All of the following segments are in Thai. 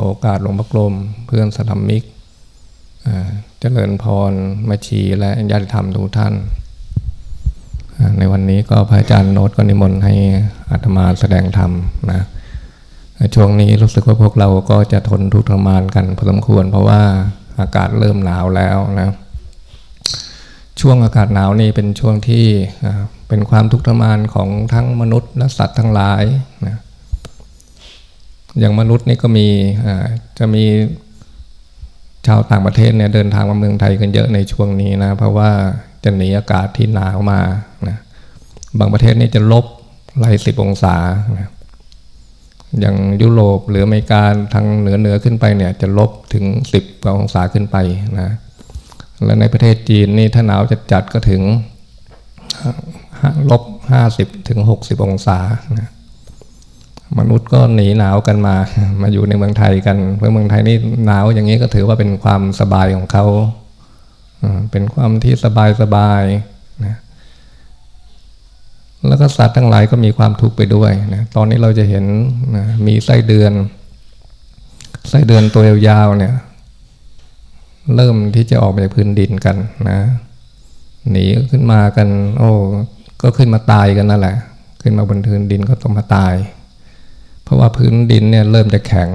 โอกาสหลวงพ่อกลมเพื่อนสลัมมิกเจริญพรมาชีและญาติธรรมทุกท่าน ในวันนี้ก็พระอาจารย์โน้ตก็นิมนต์ให้อาตมาแสดงธรรมนะช่วงนี้รู้สึกว่าพวกเราก็จะทนทุกข์ทรมานกันพอสมควร เพราะว่าอากาศเริ่มหนาวแล้วนะช่วงอากาศหนาวนี่เป็นช่วงที่เป็นความทุกข์ทรมานของทั้งมนุษย์และสัตว์ทั้งหลายนะ อย่างมนุษย์นี่ก็มีจะมีชาวต่างประเทศเนี่ยเดินทางมาเมืองไทยกันเยอะในช่วงนี้นะ เพราะว่าจะหนีอากาศที่หนาวมานะบางประเทศนี่จะลบไล่สิบองศานะอย่างยุโรปหรืออเมริกาทางเหนือเหนือขึ้นไปเนี่ยจะลบถึงสิบองศาขึ้นไปนะและในประเทศจีนนี่ถ้าหนาวจัดจัดก็ถึงลบห้าสิบถึงหกสิบองศานะ มนุษย์ก็หนีหนาวกันมา มาอยู่ในเมืองไทยกันเพราะเมืองไทยนี่หนาวอย่างนี้ก็ถือว่าเป็นความสบายของเขาเป็นความที่สบายสบายนะแล้วก็สัตว์ทั้งหลายก็มีความทุกข์ไปด้วยนะตอนนี้เราจะเห็นนะมีไส้เดือน ไส้เดือนตัวยาวๆเนี่ย เริ่มที่จะออกไปพื้นดินกันนะหนีขึ้นมากัน โอ้ก็ขึ้นมาตายกันนั่นแหละ ขึ้นมาบนพื้นดินก็ต้องมาตาย เพราะว่าพื้นดินเนี่ยเริ่มจะแข็ง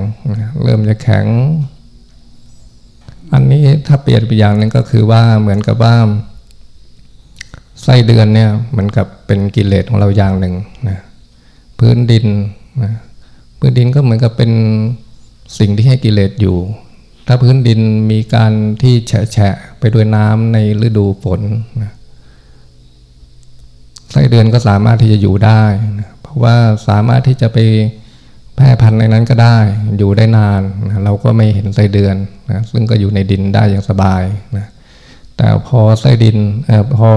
เริ่มจะแข็ง อันนี้ถ้าเปลี่ยนไปอย่างนึงก็คือว่าเหมือนกับว่าไส้เดือนเนี่ยเหมือนกับเป็นกิเลสของเราอย่างหนึ่งนะพื้นดินนะพื้นดินก็เหมือนกับเป็นสิ่งที่ให้กิเลสอยู่ ถ้าพื้นดินมีการที่แฉะไปด้วยน้ำในฤดูฝนนะไส้เดือนก็สามารถที่จะอยู่ได้นะเพราะว่าสามารถที่จะไป แพร่พันธุ์ในนั้นก็ได้อยู่ได้นานนะเราก็ไม่เห็นไส้เดือนนะซึ่งก็อยู่ในดินได้อย่างสบายนะแต่พอไส้ดินอพอ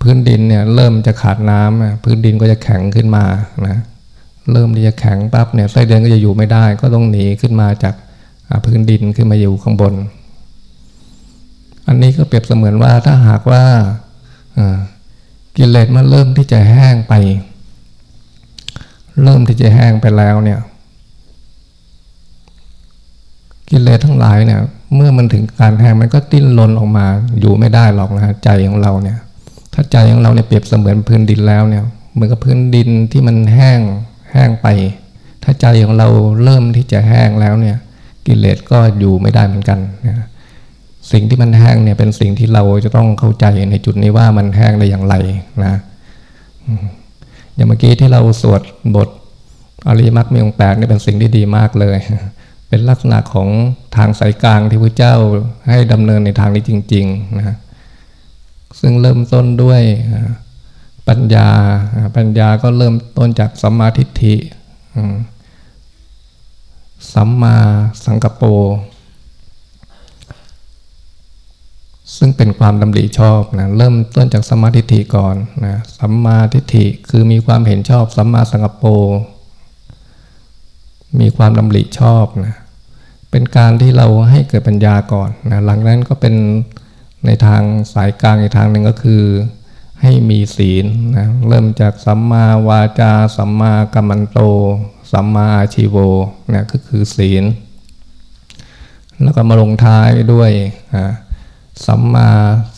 พื้นดินเนี่ยเริ่มจะขาดน้ำพื้นดินก็จะแข็งขึ้นมานะเริ่มที่จะแข็งปั๊บเนี่ยไส้เดือนก็จะอยู่ไม่ได้ ก็ต้องหนีขึ้นมาจากพื้นดินขึ้นมาอยู่ข้างบน อันนี้ก็เปรียบเสมือนว่าถ้าหากว่ากิเลสมันเริ่มที่จะแห้งไป เริ่มที่จะแห้งไปแล้วเนี่ย กิเลสทั้งหลายเนี่ย เมื่อมันถึงการแห้งมันก็ติ้นรนออกมาอยู่ไม่ได้หรอกนะใจของเราเนี่ย ถ้าใจของเราเนี่ยเปรียบเสมือนพื้นดินแล้วเนี่ยเหมือนกับพื้นดินที่มันแห้งแห้งไป ถ้าใจของเราเริ่มที่จะแห้งแล้วเนี่ย กิเลสก็อยู่ไม่ได้เหมือนกันนะสิ่งที่มันแห้งเนี่ยเป็นสิ่งที่เราจะต้องเข้าใจในจุดนี้ว่ามันแห้งได้อย่างไรนะ อย่างเมื่อกี้ที่เราสวดบทอริมักมีองแปดนี่เป็นสิ่งที่ดีมากเลย เป็นลักษณะของทางสายกลางที่พระเจ้าให้ดำเนินในทางนี้จริงๆนะซึ่งเริ่มต้นด้วยปัญญา ปัญญาก็เริ่มต้นจากสัมมาทิฏฐิสัมมาสังกปร ซึ่งเป็นความดำริชอบนะเริ่มต้นจากสัมมาทิฏฐิก่อนนะสัมมาทิฏฐิคือมีความเห็นชอบสัมมาสังกปรมีความดำริชอบนะเป็นการที่เราให้เกิดปัญญาก่อนนะหลังนั้นก็เป็นในทางสายกลางอีกทางหนึ่งก็คือ ให้มีศีลนะเริ่มจากสัมมาวาจา สัมมากัมมันโต สัมมาอาชีโวนะก็คือศีล แล้วก็มาลงท้ายด้วยนะ สัมมา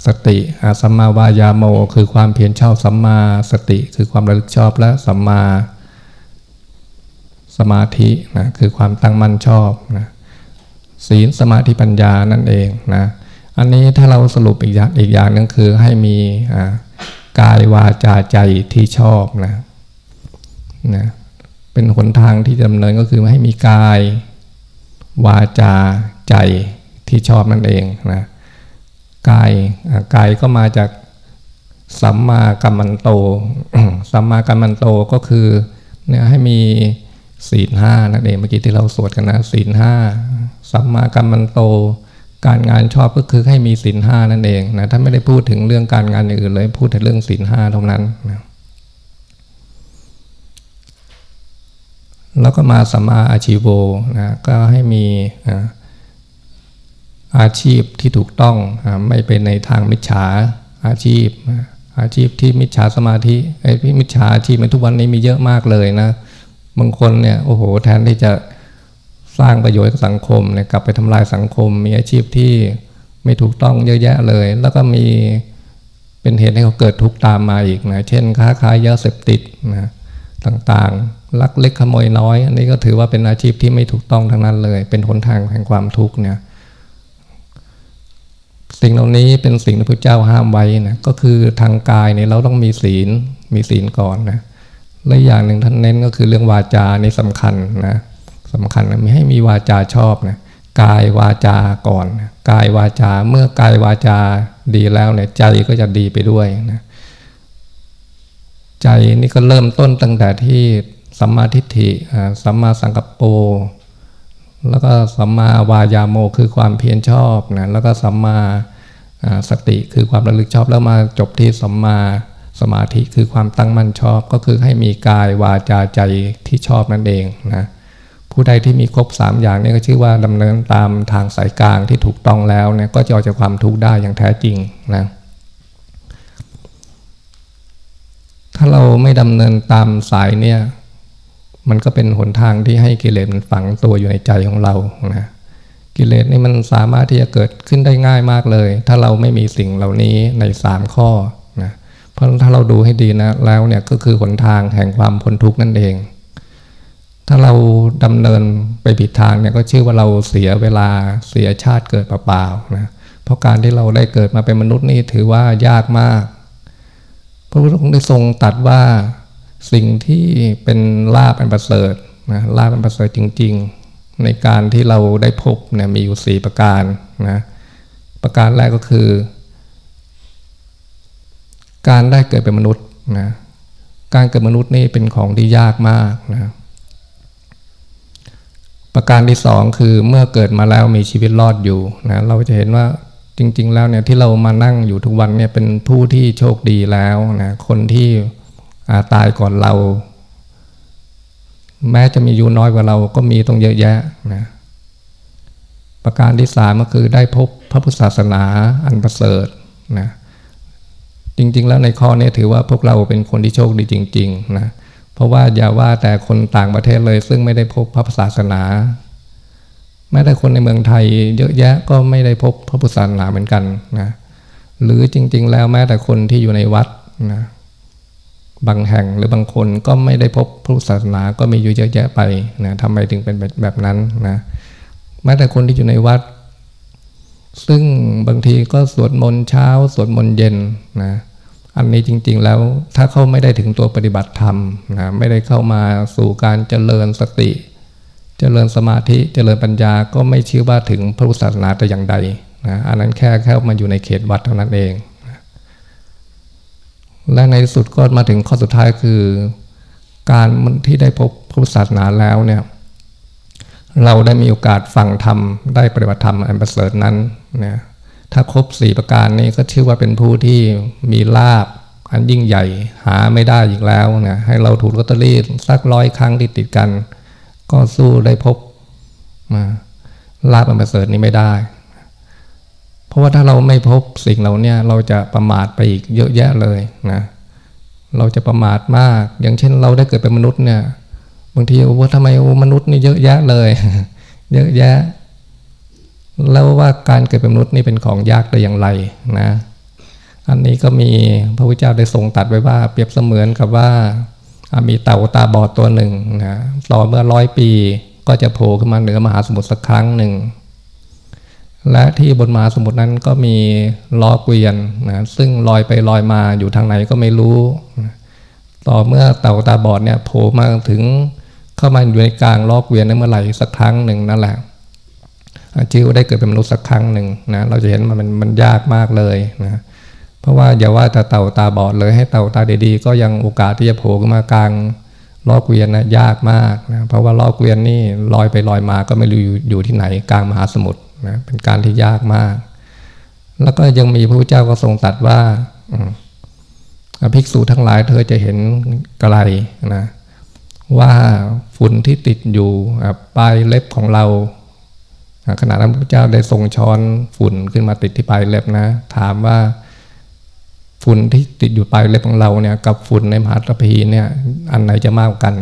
สติสัมมาวายาโม คือความเพียรชอบสัมมาสติ คือความระลึกชอบและสัมมาสมาธินะคือความตั้งมั่นชอบนะศีลสมาธิปัญญานั่นเองนะอันนี้ถ้าเราสรุปอีกอย่างอีกอย่างนึงคือให้มีกายวาจาใจที่ชอบนะนะเป็นหนทางที่ดำเนินก็คือให้มีกายวาจาใจที่ชอบนั่นเองนะ กายกายก็มาจากสัมมากัมมันโต สัมมากัมมันโตก็คือเนี่ยให้มีศีลห้านั่นเองเมื่อกี้ที่เราสวดกันนะศีลห้าสัมมากัมมันโต การงานชอบก็คือให้มีศีลห้านั่นเองนะถ้าไม่ได้พูดถึงเรื่องการงานอื่นเลยพูดแต่เรื่องศีลห้าเท่านั้นนะแล้วก็มาสัมมาอาชีโวนะก็ให้มีอา อาชีพที่ถูกต้องไม่เป็นในทางมิจฉาอาชีพ อาชีพที่มิจฉาสมาธิไอ้พี่มิจฉาอาชีพในทุกวันนี้มีเยอะมากเลยนะบางคนเนี่ยโอ้โหแทนที่จะสร้างประโยชน์กับสังคมเนี่ยกลับไปทำลายสังคม มีอาชีพที่ไม่ถูกต้องเยอะแยะเลย แล้วก็มีเป็นเหตุให้เขาเกิดทุกข์ตามมาอีกนะเช่น ค้าขายยาเสพติดนะต่างๆลักเล็กขโมยน้อย อันนี้ก็ถือว่าเป็นอาชีพที่ไม่ถูกต้องทั้งนั้นเลย เป็นหนทางแห่งความทุกข์เนี่ย สิ่งเหล่านี้เป็นสิ่งที่พระเจ้าห้ามไว้นะก็คือทางกายเนี่ยเราต้องมีศีลมีศีลก่อนนะและอย่างหนึ่งท่านเน้นก็คือเรื่องวาจานี่สำคัญนะสำคัญนะไม่ให้มีวาจาชอบนะกายวาจาก่อน กายวาจาเมื่อกายวาจาดีแล้วเนี่ยใจก็จะดีไปด้วยนะใจนี่ก็เริ่มต้นตั้งแต่ที่สัมมาทิฏฐิสัมมาสังกัปโป แล้วก็สัมมาวายาโมคือความเพียรชอบนะแล้วก็สัมมาสติคือความระลึกชอบแล้วมาจบที่สัมมาสมาธิคือความตั้งมั่นชอบก็คือให้มีกายวาจาใจที่ชอบนั่นเองนะผู้ใดที่มีครบสามอย่างนี้ก็ชื่อว่าดำเนินตามทางสายกลางที่ถูกต้องแล้วเนี่ยก็จะออกจากความทุกข์ได้อย่างแท้จริงนะถ้าเราไม่ดำเนินตามสายเนี่ย มันก็เป็นหนทางที่ให้กิเลสมันฝังตัวอยู่ในใจของเรานะกิเลสนี่มันสามารถที่จะเกิดขึ้นได้ง่ายมากเลย ถ้าเราไม่มีสิ่งเหล่านี้ในสามข้อนะเพราะถ้าเราดูให้ดีนะแล้วเนี่ยก็คือหนทางแห่งความพ้นทุกข์นั่นเอง ถ้าเราดำเนินไปผิดทางเนี่ยก็ชื่อว่าเราเสียเวลาเสียชาติเกิดเปล่าๆนะเพราะการที่เราได้เกิดมาเป็นมนุษย์นี่ถือว่ายากมาก พระพุทธองค์ได้ทรงตัดว่า สิ่งที่เป็นลาบเป็นประเสริฐนะลาบเป็นประเสริฐจริง ๆ ในการที่เราได้พบเนี่ยมีอยู่สี่ประการนะประการแรกก็คือ การได้เกิดเป็นมนุษย์นะการเกิดมนุษย์นี่เป็นของที่ยากมากนะประการที่สองคือเมื่อเกิดมาแล้วมีชีวิตรอดอยู่นะเราจะเห็นว่าจริง ๆ แล้วเนี่ยที่เรามานั่งอยู่ทุกวันเนี่ยเป็นผู้ที่โชคดีแล้วนะคนที่ ตายก่อนเรา แม้จะมีอายู่น้อยกว่าเราก็มีต้องเยอะแยะนะประการที่สามก็คือได้พบพระพุทธศาสนาอันประเสริฐนะจริง ๆ แล้วในข้อนี้ถือว่าพวกเราเป็นคนที่โชคดีจริงๆนะเพราะว่าอย่าว่าแต่คนต่างประเทศเลย ซึ่งไม่ได้พบพระพุทธศาสนาแม้แต่คนในเมืองไทย เยอะแยะก็ไม่ได้พบพระพุทธศาสนาเหมือนกันนะหรือจริง ๆ แล้วแม้แต่คนที่อยู่ในวัดนะ บางแห่งหรือบางคนก็ไม่ได้พบพุทธศาสนาก็มีอยู่เยอะแยะไปนะทำไมถึงเป็นแบบนั้นนะแม้แต่คนที่อยู่ในวัด ซึ่งบางทีก็สวดมนต์เช้า สวดมนต์เย็นนะอันนี้จริง ๆ แล้วถ้าเขาไม่ได้ถึงตัวปฏิบัติธรรมนะไม่ได้เข้ามาสู่การเจริญสติ เจริญสมาธิ เจริญปัญญาก็ไม่ชื่อว่าถึงพระพุทธศาสนาแต่อย่างใดนะอันนั้นแค่เข้ามาอยู่ในเขตวัดเท่านั้นเอง และในสุดก็มาถึงข้อสุดท้ายคือ การที่ได้พบพุทธศาสนาแล้วเนี่ยเราได้มีโอกาสฟังธรรม ได้ปฏิบัติธรรมอันประเสริฐนั้นเนี่ยถ้าครบสี่ประการนี้ก็ชื่อว่าเป็นผู้ที่มีลาบอันยิ่งใหญ่หาไม่ได้อีกแล้วนะให้เราถูกลอตเตอรี่สักร้อยครั้งติดติดกัน ก็สู้ได้พบมาลาบอันประเสริฐนี้ไม่ได้ ราะว่าถ้าเราไม่พบสิ่งเหล่านี้เราจะประมาทไปอีกเยอะแยะเลยนะเราจะประมาทมาก อย่างเช่นเราได้เกิดเป็นมนุษย์เนี่ย บางทีว่าทำไมมนุษย์นี่เยอะแยะเลย เยอะแยะ แล้วว่าการเกิดเป็นมนุษย์นี่เป็นของยากได้อย่างไรนะ อันนี้ก็มีพระพุทธเจ้าได้ทรงตัดไว้ว่า เปรียบเสมือนกับว่ามีเต่าตาบอดตัวหนึ่งนะต่อเมื่อร้อยปีก็จะโผล่ขึ้นมาเหนือมหาสมุทรสักครั้งหนึ่ง และที่บนมหาสมุทรนั้นก็มีล้อเกวียนนะซึ่งลอยไปลอยมาอยู่ทางไหนก็ไม่รู้ ต่อเมื่อเต่าตาบอดเนี่ยโผล่มาถึงเข้ามาอยู่ในกลางล้อเกวียนนั้นเมื่อไหร่สักครั้งหนึ่งนั่นแหละจิวได้เกิดเป็นมนุษย์สักครั้งหนึ่งนะเราจะเห็นมันมันยากมากเลยนะเพราะว่าอย่าว่าแต่เต่าตาบอดเลยให้เต่าตาดีๆ ก็ยังโอกาสที่จะโผล่ขึ้นมากลางล้อเกวียนนะยากมากนะเพราะว่าล้อเกวียนนี่ลอยไปลอยมาก็ไม่รู้อยู่ที่ไหนกลางมหาสมุทร นะเป็นการที่ยากมาก แล้วก็ยังมีพระพุทธเจ้าก็ทรงตัดว่าภิกษุทั้งหลายเธอจะเห็นไกลนะว่าฝุ่นที่ติดอยู่ปลายเล็บของเราขณะนั้นพระเจ้าได้ทรงช้อนฝุ่นขึ้นมาติดที่ปลายเล็บนะ ถามว่าฝุ่นที่ติดอยู่ปลายเล็บของเราเนี่ยกับฝุ่นในมหาตพีเนี่ยอันไหนจะมากกัน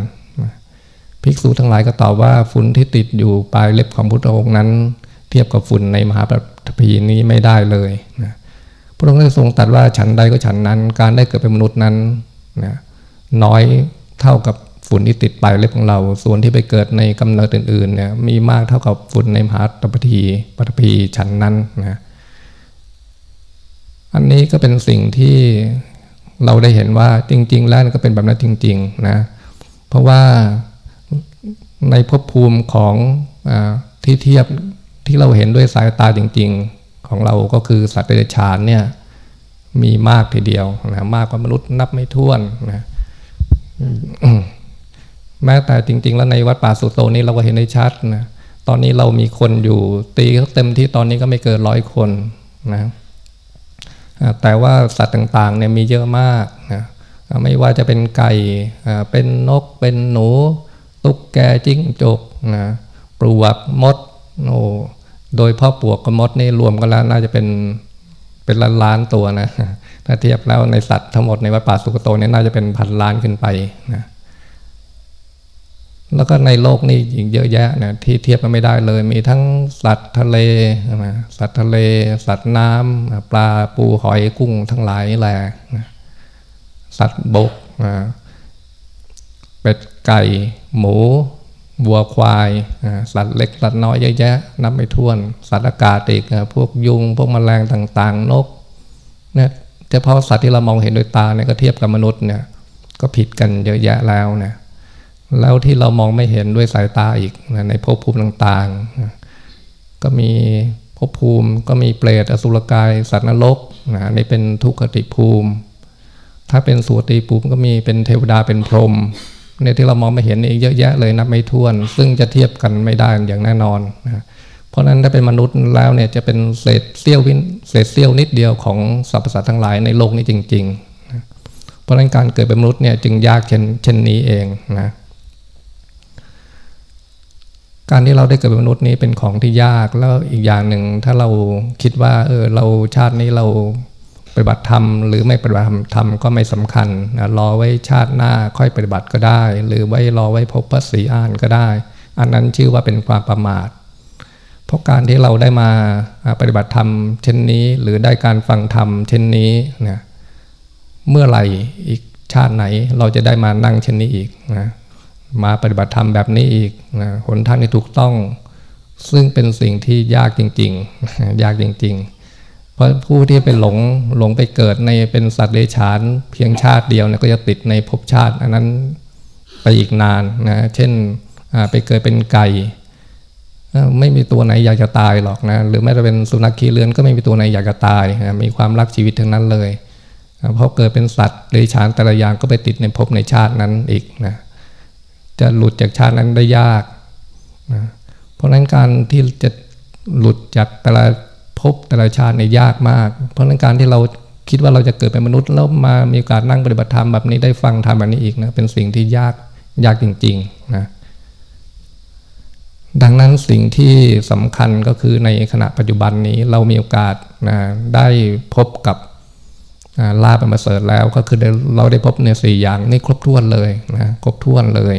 ภิกษุทั้งหลายก็ตอบว่าฝุ่นที่ติดอยู่ปลายเล็บของพุทธองค์นั้น ทียบกับฝุ่นในมหาปฐพีนี้ไม่ได้เลยนะพระองค์ได้ทรงตรัสว่าฉันใดก็ฉันนั้น การได้เกิดเป็นมนุษย์นั้นนะน้อยเท่ากับฝุ่นที่ติดปลายเล็บของเรา ส่วนที่ไปเกิดในกำเนิดอื่นๆเนี่ยมีมากเท่ากับฝุ่นในมหาปฐพีปฐพีฉันนั้นนะอันนี้ก็เป็นสิ่งที่เราได้เห็นว่าจริง ๆ แล้วก็เป็นแบบนั้นจริงๆนะเพราะว่าในภพภูมิของอที่เทียบ ที่เราเห็นด้วยสายตาจริง ๆ ของเราก็คือสัตว์เดรัจฉานเนี่ยมีมากทีเดียวนะมากกว่ามนุษย์นับไม่ถ้วนนะแม้แต่จริง ๆ แล้วในวัดป่าสุโตนี้เราก็เห็นได้ชัดนะตอนนี้เรามีคนอยู่ตีเขาเต็มที่ตอนนี้ก็ไม่เกินร้อยคนนะแต่ว่าสัตว์ต่างๆเนี่ยมีเยอะมากนะไม่ว่าจะเป็นไก่เป็นนกเป็นหนู ตุ๊กแกจิ้งจกนะปลวกมด โอ้โดยพ่อปวกกับมดนี่รวมกันแล้วน่าจะเป็นเป็นล้านล้านตัวนะถ้าเทียบแล้วในสัตว์ทั้งหมดในวัดป่าสุกโตนี่น่าจะเป็นพันล้านขึ้นไปนะแล้วก็ในโลกนี้อีกเยอะแยะนะที่เทียบกันไม่ได้เลย มีทั้งสัตว์ทะเลนะสัตว์ทะเล สัตว์น้ำปลาปูหอยกุ้งทั้งหลายแหละนะสัตว์บกนะเป็ดไก่ หมู วัวควาย สัตว์เล็กสัตว์น้อยเยอะแยะนับไม่ถ้วน สัตว์อากาศอีกพวกยุง พวกแมลงต่างๆ นกเนี่ยเฉพาะสัตว์ที่เรามองเห็นโดยตาเนี่ยก็เทียบกับมนุษย์เนี่ยก็ผิดกันเยอะแยะแล้วนะแล้วที่เรามองไม่เห็นด้วยสายตาอีกนะในภพภูมิต่างๆก็มีภพภูมิก็มีเปรตอสุรกาย สัตว์นรกนะนี่เป็นทุกขติภูมิ ถ้าเป็นสุติภูมิก็มีเป็นเทวดาเป็นพรหม เนี่ยที่เรามองไม่เห็นอีกเยอะแยะเลยนับไม่ถ้วน ซึ่งจะเทียบกันไม่ได้อย่างแน่นอนนะเพราะนั้นถ้าเป็นมนุษย์แล้วเนี่ยจะเป็นเศษเสี้ยววินเศษเสี้ยวนิดเดียวของสรรพสัตว์ทั้งหลายในโลกนี้จริงๆนะเพราะนั้นการเกิดเป็นมนุษย์เนี่ยจึงยากเช่นเช่นนี้เองนะการที่เราได้เกิดเป็นมนุษย์นี้เป็นของที่ยากแล้วอีกอย่างหนึ่งถ้าเราคิดว่าเออเราชาตินี้เรา ปฏิบัติธรรมหรือไม่ปฏิบัติธรรมก็ไม่สำคัญนะรอไว้ชาติหน้าค่อยปฏิบัติก็ได้ หรือไว้รอไว้พบพระศรีอานก็ได้ อันนั้นชื่อว่าเป็นความประมาท เพราะการที่เราได้มาปฏิบัติธรรม เช่นนี้หรือได้การฟังธรรมเช่นนี้เนะเมื่อไหร่อีกชาติไหนเราจะได้มานั่งเช่นนี้อีกนะมาปฏิบัติธรรมแบบนี้อีกนะหนทางที่ถูกต้อง ซึ่งเป็นสิ่งที่ยากจริง ๆ ยากจริง ๆ เพราะผู้ที่ไปหลงหลงไปเกิดในเป็นสัตว์เลฉานเพียงชาติเดียวเนี่ยก็จะติดในภพชาติ อันนั้นไปอีกนานนะเช่นไปเกิดเป็นไก่ไม่มีตัวไหนอยากจะตายหรอกนะหรือแม้จะเป็นสุนัขขี้เลือนก็ไม่มีตัวไหนอยากจะตายนะมีความรักชีวิตทั้งนั้นเลยเพราะเกิดเป็นสัตว์เลฉานแต่ละอย่างก็ไปติดในภพในชาตินั้นอีกนะจะหลุดจากชาตินั้นได้ยากนะเพราะนั้นการที่จะหลุดจากแต่ละ ภพแต่ละชาติเนี่ยยากมาก เพราะนั้นการที่เราคิดว่าเราจะเกิดเป็นมนุษย์แล้วมามีโอกาสนั่งปฏิบัติธรรมแบบนี้ได้ฟังธรรมแบบนี้อีกนะเป็นสิ่งที่ยากยากจริงๆนะดังนั้นสิ่งที่สำคัญก็คือในขณะปัจจุบันนี้เรามีโอกาสนะได้พบกับลาบประเสริฐแล้วก็คือเราได้พบในสี่อย่างนี่ครบถ้วนเลยนะครบถ้วนเลย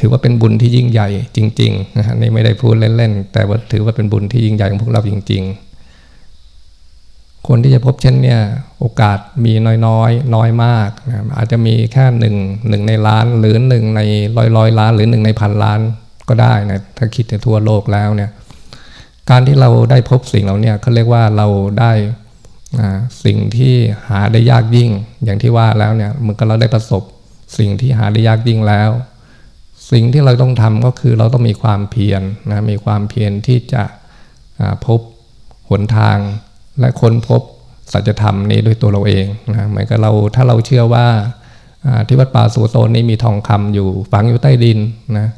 ถือว่าเป็นบุญที่ยิ่งใหญ่จริงๆนะฮะนี่ไม่ได้พูดเล่นๆแต่ว่าถือว่าเป็นบุญที่ยิ่งใหญ่ของพวกเราจริง ๆ คนที่จะพบเช่นเนี่ยโอกาสมีน้อยๆน้อยมากนะอาจจะมีแค่หนึ่งหนึ่งในล้านหรือหนึ่งในร้อยร้อยล้านหรือหนึ่งในพันล้านก็ได้นะถ้าคิดในทั่วโลกแล้วเนี่ยการที่เราได้พบสิ่งเหล่านี้เขาเรียกว่าเราได้สิ่งที่หาได้ยากยิ่ง อย่างที่ว่าแล้วเนี่ยมันก็เราได้ประสบสิ่งที่หาได้ยากยิ่งแล้ว สิ่งที่เราต้องทำก็คือเราต้องมีความเพียรนะมีความเพียรที่จะพบหนทาง และค้นพบสัจธรรมนี้ด้วยตัวเราเองนะเหมือนกับเราถ้าเราเชื่อว่าที่วัดป่าสุโตนนี้มีทองคำอยู่ฝังอยู่ใต้ดินนะ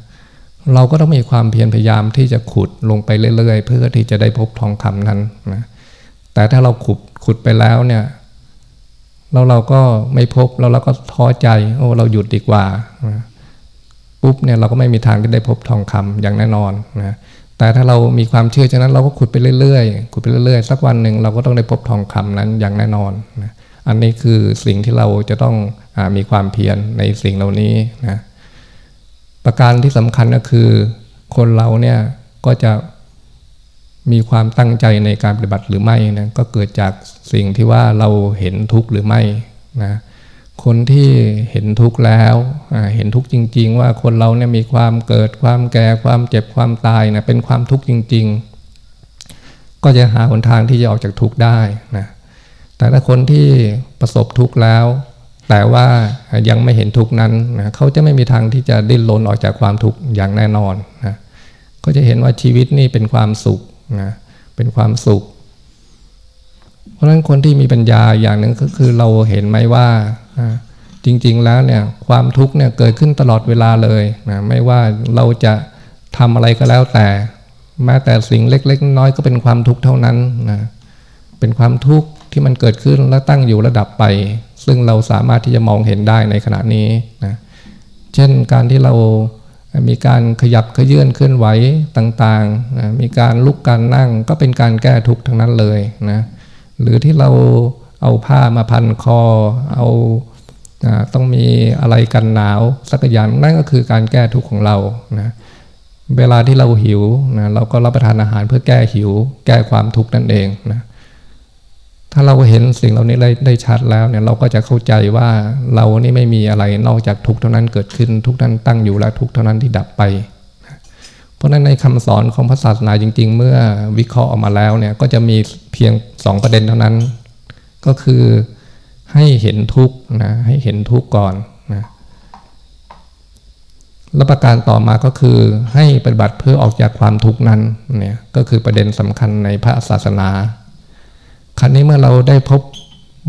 เราก็ต้องมีความเพียรพยายามที่จะขุดลงไปเรื่อยๆ เพื่อที่จะได้พบทองคำนั้นนะแต่ถ้าเราขุดขุดไปแล้วเนี่ยเราเราก็ไม่พบแล้วเราก็ท้อใจโอ้เราหยุดดีกว่านะ ปุ๊บเนี่ยเราก็ไม่มีทางที่ได้พบทองคำอย่างแน่นอนนะแต่ถ้าเรามีความเชื่อฉะนั้นเราก็ขุดไปเรื่อยๆขุดไปเรื่อยๆ สักวันหนึ่งเราก็ต้องได้พบทองคำนั้นอย่างแน่นอนนะอันนี้คือสิ่งที่เราจะต้องอมีความเพียรในสิ่งเหล่านี้นะประการที่สำคัญก็คือคนเราเนี่ยก็จะมีความตั้งใจในการปฏิบัติหรือไม่นะก็เกิดจากสิ่งที่ว่าเราเห็นทุกข์หรือไม่นะ คนที่เห็นทุกข์แล้วเห็นทุกข์จริง ๆ ว่าคนเราเนี่ยมีความเกิดความแก่ความเจ็บความตายนะเป็นความทุกข์จริง ๆ ก็จะหาหนทางที่จะออกจากทุกข์ได้นะแต่ถ้าคนที่ประสบทุกข์แล้ว แต่ว่ายังไม่เห็นทุกข์นั้นนะเขาจะไม่มีทางที่จะดิ้นรนออกจากความทุกข์อย่างแน่นอนนะก็จะเห็นว่าชีวิตนี่เป็นความสุขนะเป็นความสุข เพราะฉะนั้นคนที่มีปัญญาอย่างหนึ่งก็คือเราเห็นไหมว่า จริง ๆ แล้วเนี่ยความทุกข์เนี่ยเกิดขึ้นตลอดเวลาเลยนะไม่ว่าเราจะทำอะไรก็แล้วแต่ แม้แต่สิ่งเล็ก ๆ น้อยก็เป็นความทุกข์เท่านั้นนะเป็นความทุกข์ที่มันเกิดขึ้นแล้วตั้งอยู่ระดับไป ซึ่งเราสามารถที่จะมองเห็นได้ในขณะนี้นะเช่นการที่เรามีการขยับขยื่นเคลื่อนไหวต่างๆนะมีการลุกการนั่งก็เป็นการแก้ทุกข์ทั้งนั้นเลยนะหรือที่เรา เอาผ้ามาพันคอ เอาต้องมีอะไรกันหนาวสักอย่างนั่นก็คือการแก้ทุกข์ของเรานะเวลาที่เราหิวนะเราก็รับประทานอาหารเพื่อแก้หิว แก้ความทุกข์นั่นเองนะถ้าเราเห็นสิ่งเหล่านี้ได้ได้ชัดแล้วเนี่ยเราก็จะเข้าใจว่าเรานี่ไม่มีอะไรนอกจากทุกเท่านั้นเกิดขึ้นทุกนั้นตั้งอยู่และทุกเท่านั้นที่ดับไป เพราะฉะนั้นในคำสอนของพระศาสนาจริง ๆ เมื่อวิเคราะห์ออกมาแล้วเนี่ยก็จะมีเพียงสองประเด็นเท่านั้น ก็คือให้เห็นทุกนะให้เห็นทุกก่อนนะและประการต่อมาก็คือให้ปฏิบัติเพื่อออกจากความทุกข์นั้นเนี่ยก็คือประเด็นสำคัญในพระศาสนา ครั้นี้เมื่อเราได้พบ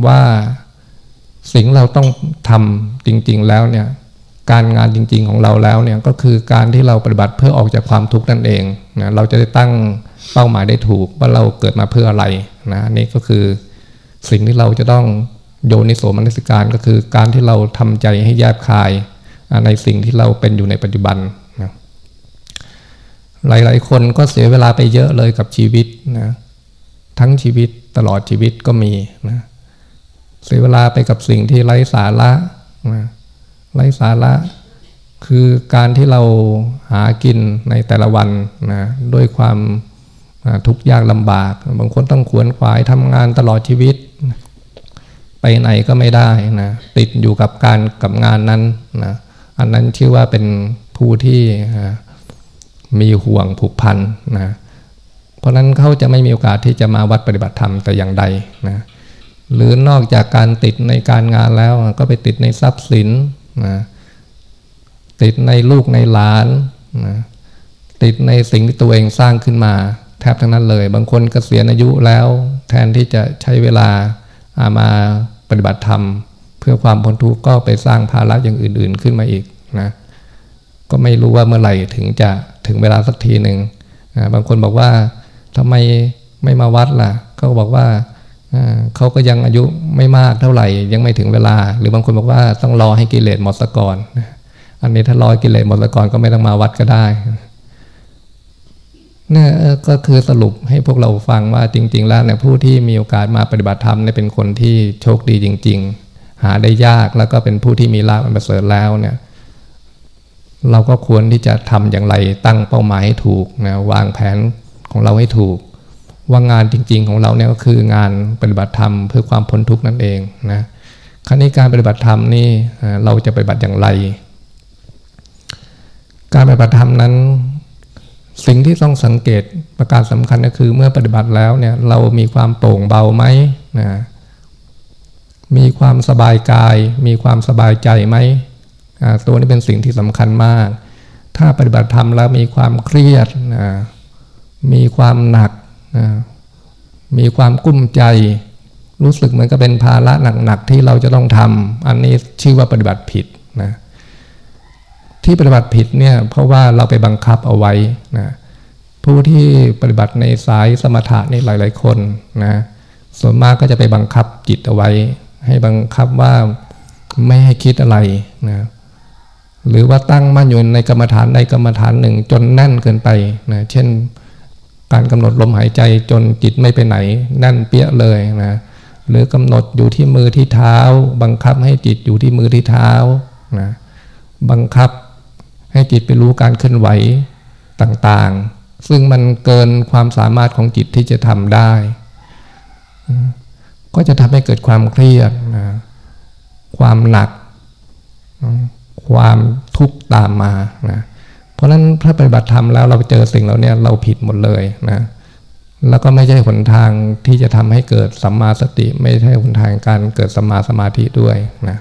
ว่าสิ่งเราต้องทำจริง ๆ แล้วเนี่ยการงานจริง ๆ ของเราแล้วเนี่ยก็คือการที่เราปฏิบัติเพื่อออกจากความทุกข์นั่นเองนะเราจะได้ตั้งเป้าหมายได้ถูกว่าเราเกิดมาเพื่ออะไรนะนี่ก็คือ สิ่งที่เราจะต้องโยนิโสมนสิการก็คือการที่เราทำใจให้แยบคายในสิ่งที่เราเป็นอยู่ในปัจจุบันนะหลาย ๆ คนก็เสียเวลาไปเยอะเลยกับชีวิตนะทั้งชีวิตตลอดชีวิตก็มีนะเสียเวลาไปกับสิ่งที่ไร้สาระนะไร้สาระ คือการที่เราหากินในแต่ละวันนะด้วยความทุกข์ยากลำบาก บางคนต้องขวนขวายทำงานตลอดชีวิต ไปไหนก็ไม่ได้นะติดอยู่กับการกับงานนั้นนะอันนั้นชื่อว่าเป็นผู้ที่มีห่วงผูกพันนะเพราะนั้นเขาจะไม่มีโอกาสที่จะมาวัดปฏิบัติธรรมแต่อย่างใดนะหรือนอกจากการติดในการงานแล้วก็ไปติดในทรัพย์สินนะติดในลูกในหลานนะติดในสิ่งที่ตัวเองสร้างขึ้นมา แทบทั้งนั้นเลย บางคนกเกษียณอายุแล้ว แทนที่จะใช้เวลาามา ปฏิบัติธรรม เพื่อความพ้นทุกข์ก็ไปสร้างภาระอย่างอื่น ๆขึ้นมาอีกนะก็ไม่รู้ว่าเมื่อไหร่ถึงจะถึงเวลาสักทีหนึ่งนะบางคนบอกว่าทำไมไม่มาวัดล่ะเขาบอกว่าเขาก็ยังอายุไม่มากเท่าไหร่ ยังไม่ถึงเวลา หรือบางคนบอกว่าต้องรอให้กิเลสหมดซะก่อนอันนี้ถ้ารอกิเลสหมดซะก่อนก็ไม่ต้องมาวัดก็ได้ นี่ก็คือสรุปให้พวกเราฟังว่าจริง ๆ แล้วเนี่ยผู้ที่มีโอกาสมาปฏิบัติธรรมเนี่ยเป็นคนที่โชคดีจริง ๆ หาได้ยากแล้วก็เป็นผู้ที่มีลาภอันประเสริฐแล้วเนี่ยเราก็ควรที่จะทำอย่างไรตั้งเป้าหมายให้ถูกนะวางแผนของเราให้ถูก ว่างานจริง ๆ ของเราเนี่ยก็คืองานปฏิบัติธรรมเพื่อความพ้นทุกข์นั่นเองนะครั้นี้การปฏิบัติธรรมนี่เราจะปฏิบัติอย่างไร การปฏิบัติธรรมนั้น สิ่งที่ต้องสังเกตประการสำคัญก็คือเมื่อปฏิบัติแล้วเนี่ยเรามีความโปร่งเบาไหมนะมีความสบายกาย มีความสบายใจไหมตัวนี้เป็นสิ่งที่สำคัญมาก ถ้าปฏิบัติธรรมแล้วมีความเครียดนะมีความหนักมีความกุ้มใจ รู้สึกเหมือนกับเป็นภาระหนักๆที่เราจะต้องทำอันนี้ชื่อว่าปฏิบัติผิดนะ ที่ปฏิบัติผิดเนี่ยเพราะว่าเราไปบังคับเอาไว้นะผู้ที่ปฏิบัติในสายสมถะนี่หลาย ๆ คนนะส่วนมากก็จะไปบังคับจิตเอาไว้ ให้บังคับว่าไม่ให้คิดอะไรนะหรือว่าตั้งมั่นอยู่ในกรรมฐานในกรรมฐานหนึ่งจนแน่นเกินไปนะเช่นการกำหนดลมหายใจจนจิตไม่ไปไหนแน่นเปี้ยเลยนะหรือกำหนดอยู่ที่มือที่เท้า บังคับให้จิตอยู่ที่มือที่เท้านะบังคับ ให้จิตไปรู้การเคลื่อนไหวต่างๆ ซึ่งมันเกินความสามารถของจิตที่จะทำได้ ก็จะทำให้เกิดความเครียดนะความหนัก ความทุกข์ตามมานะเพราะฉะนั้นถ้าปฏิบัติธรรมแล้วเราเจอสิ่งเหล่านี้เราผิดหมดเลยนะแล้วก็ไม่ใช่หนทางที่จะทำให้เกิดสัมมาสติ ไม่ใช่หนทางการเกิดสัมมาสมาธิด้วยนะ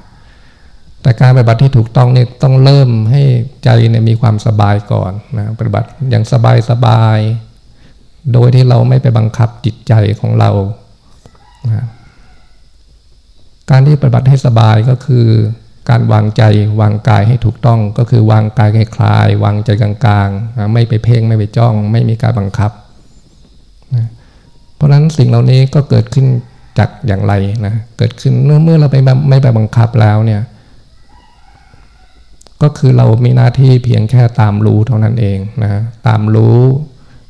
แต่การปฏิบัติที่ถูกต้องนี่ต้องเริ่มให้ใจเนี่ยมีความสบายก่อนนะปฏิบัติอย่างสบายสบาย โดยที่เราไม่ไปบังคับจิตใจของเรานะการที่ปฏิบัติให้สบายก็คือ การวางใจวางกายให้ถูกต้อง ก็คือวางกายให้คลาย วางใจกลางๆไม่ไปเพ่งไม่ไปจ้อง ไม่มีการบังคับนะเพราะฉะนั้นสิ่งเหล่านี้ก็เกิดขึ้นจากอย่างไรนะเกิดขึ้นเมื่อเราไปไม่ไปบังคับแล้วเนี่ย ก็คือเรามีหน้าที่เพียงแค่ตามรู้เท่านั้นเองนะตามรู้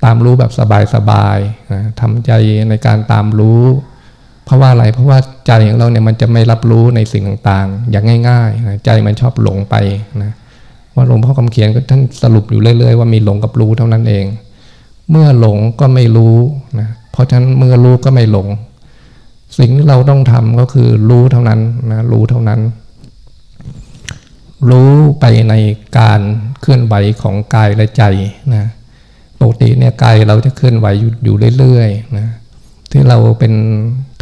ตามรู้แบบสบายๆนะทำใจในการตามรู้ เพราะว่าอะไรเพราะว่าใจของเราเนี่ยมันจะไม่รับรู้ในสิ่งต่างๆ อย่างง่ายๆนะใจมันชอบหลงไปนะว่าหลวงพ่อคำเขียนก็ท่านสรุปอยู่เรื่อยๆว่ามีหลงกับรู้เท่านั้นเอง เมื่อหลงก็ไม่รู้นะเพราะฉะนั้นเมื่อรู้ก็ไม่หลง สิ่งที่เราต้องทำก็คือรู้เท่านั้นนะรู้เท่านั้น รู้ไปในการเคลื่อนไหวของกายและใจนะปกติเนี่ยกายเราจะเคลื่อนไหวอยู่อยู่เรื่อยๆนะที่เราเป็น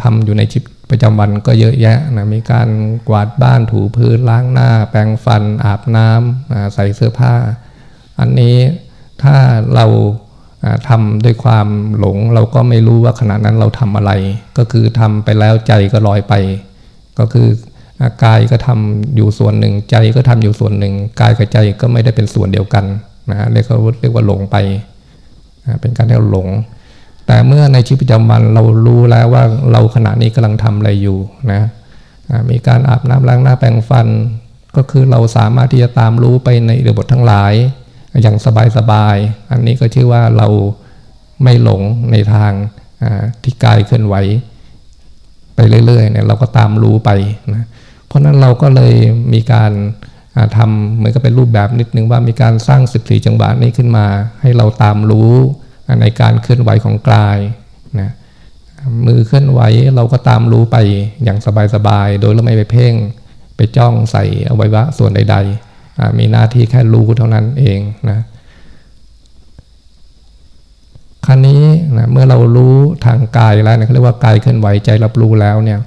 ทำอยู่ในชีวิตประจำวันก็เยอะแยะนะมีการกวาดบ้านถูพื้นล้างหน้า แปรงฟันอาบน้ำใส่เสื้อผ้า อันนี้ถ้าเราทำด้วยความหลงเราก็ไม่รู้ว่าขณะนั้นเราทำอะไร ก็คือทำไปแล้วใจก็ลอยไป ก็คือ กายก็ทำอยู่ส่วนหนึ่ง ใจก็ทำอยู่ส่วนหนึ่งกายกับใจก็ไม่ได้เป็นส่วนเดียวกันนะเรียกเขาเรียกว่าหลงไปนะเป็นการที่เราหลง แต่เมื่อในชีวิตประจำวันเรารู้แล้วว่าเราขณะนี้กำลังทำอะไรอยู่นะมีการอาบน้ำล้างหน้าแปรงฟัน ก็คือเราสามารถที่จะตามรู้ไปในเรื่บททั้งหลาย อย่างสบายๆอันนี้ก็ชื่อว่าเราไม่หลงในทางที่กายเคลื่อนไหวไปเรื่อยๆเนี่ยเราก็ตามรู้ไปนะ เพราะนั้นเราก็เลยมีการทำเหมือนกับเป็นรูปแบบนิดนึงว่ามีการสร้าง 14 จังหวะนี้ขึ้นมา ให้เราตามรู้ในการเคลื่อนไหวของกายนะมือเคลื่อนไหวเราก็ตามรู้ไปอย่างสบายๆโดยเราไม่ไปเพ่ง ไปจ้องใส่อวัยวะส่วนใดๆมีหน้าที่แค่รู้เท่านั้นเองนะครั้นี้นะเมื่อเรารู้ทางกายแล้วเนี่ยเขาเรียกว่ากายเคลื่อนไหวใจรับรู้แล้วเนี่ย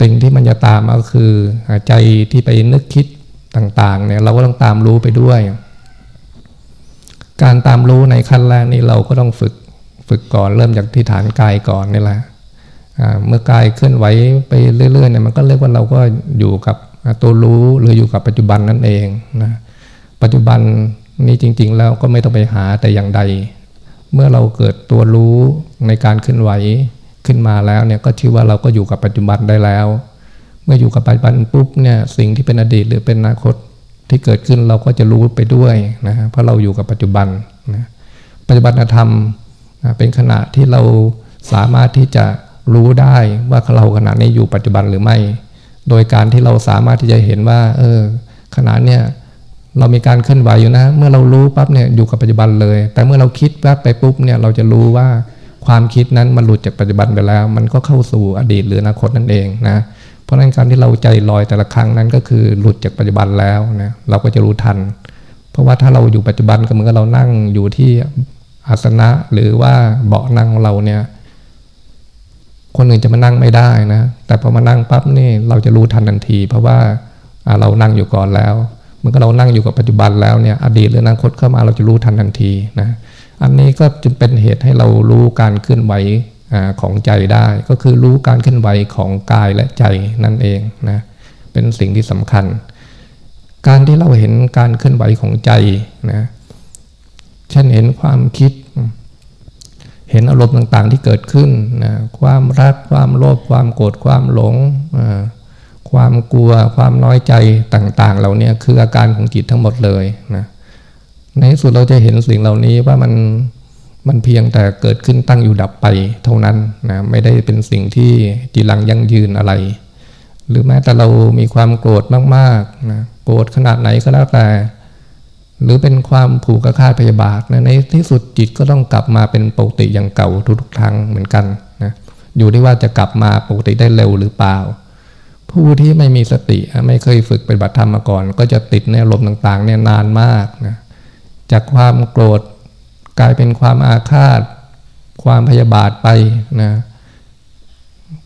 สิ่งที่มันจะตามมาก็คือใจที่ไปนึกคิดต่างๆเนี่ยเราก็ต้องตามรู้ไปด้วย การตามรู้ในขั้นแรกนี่เราก็ต้องฝึกฝึกก่อนเริ่มจากที่ฐานกายก่อนนี่แหละเมื่อกายเคลื่อนไหวไปเรื่อยๆเนี่ยมันก็เรียกว่าเราก็อยู่กับตัวรู้หรืออยู่กับปัจจุบันนั่นเองนะปัจจุบันนี้จริง ๆ แล้วก็ไม่ต้องไปหาแต่อย่างใด เมื่อเราเกิดตัวรู้ในการเคลื่อนไหว ขึ้นมาแล้วเนี่ยก็ชื่อว่าเราก็อยู่กับปัจจุบันได้แล้ว เมื่ออยู่กับปัจจุบันปุ๊บเนี่ยสิ่งที่เป็นอดีตหรือเป็นอนาคตที่เกิดขึ้นเราก็จะรู้ไปด้วยนะเพราะเราอยู่กับปัจจุบันนะปัจจุบันธรรมเป็นขณะที่เราสามารถที่จะรู้ได้ว่าเราขณะนี้อยู่ปัจจุบันหรือไม่ โดยการที่เราสามารถที่จะเห็นว่า เออขณะเนี้ยเรามีการเคลื่อนไหวอยู่นะ เมื่อเรารู้ปั๊บเนี่ยอยู่กับปัจจุบันเลย แต่เมื่อเราคิดแวบไปปุ๊บเนี่ยเราจะรู้ว่า ความคิดนั้นมันหลุดจากปัจจุบันไปแล้ว มันก็เข้าสู่อดีตหรืออนาคตนั่นเองนะเพราะนั้นการที่เราใจลอยแต่ละครั้งนั้นก็คือหลุดจากปัจจุบันแล้วนะเราก็จะรู้ทัน เพราะว่าถ้าเราอยู่ปัจจุบันก็เหมือนกับเรานั่งอยู่ที่อาสนะหรือว่าเบาะนั่งของเราเนี่ย คนอื่นจะมานั่งไม่ได้นะ แต่พอมานั่งปั๊บนี่เราจะรู้ทันทันที เพราะว่าเรานั่งอยู่ก่อนแล้ว เมื่อเรานั่งอยู่กับปัจจุบันแล้วเนี่ย อดีตหรืออนาคตเข้ามาเราจะรู้ทันทันทีนะ อันนี้ก็จึงเป็นเหตุให้เรารู้การเคลื่อนไหวของใจได้ ก็คือรู้การเคลื่อนไหวของกายและใจนั่นเองนะเป็นสิ่งที่สำคัญ การที่เราเห็นการเคลื่อนไหวของใจนะเช่นเห็นความคิด เห็นอารมณ์ต่างๆที่เกิดขึ้นนะความรักความโลภความโกรธความหลง ความกลัวความน้อยใจต่าง ๆ เหล่านี้คืออาการของจิตทั้งหมดเลยนะ ในที่สุดเราจะเห็นสิ่งเหล่านี้ว่ามันมันเพียงแต่เกิดขึ้นตั้งอยู่ดับไปเท่านั้นนะไม่ได้เป็นสิ่งที่จีรังยั่งยืนอะไร หรือแม้แต่เรามีความโกรธมากๆนะโกรธขนาดไหนก็แล้วแต่ หรือเป็นความผูกกระคาดพยาบาทนะในที่สุดจิตก็ต้องกลับมาเป็นปกติอย่างเก่าทุกๆครั้งเหมือนกันนะอยู่ที่ว่าจะกลับมาปกติได้เร็วหรือเปล่า ผู้ที่ไม่มีสติไม่เคยฝึกปฏิบัติธรรมมาก่อน ก็จะติดในอารมณ์ต่างๆเนี่ยนานมากนะ จากความโกรธกลายเป็นความอาฆาต ความพยาบาทไปนะ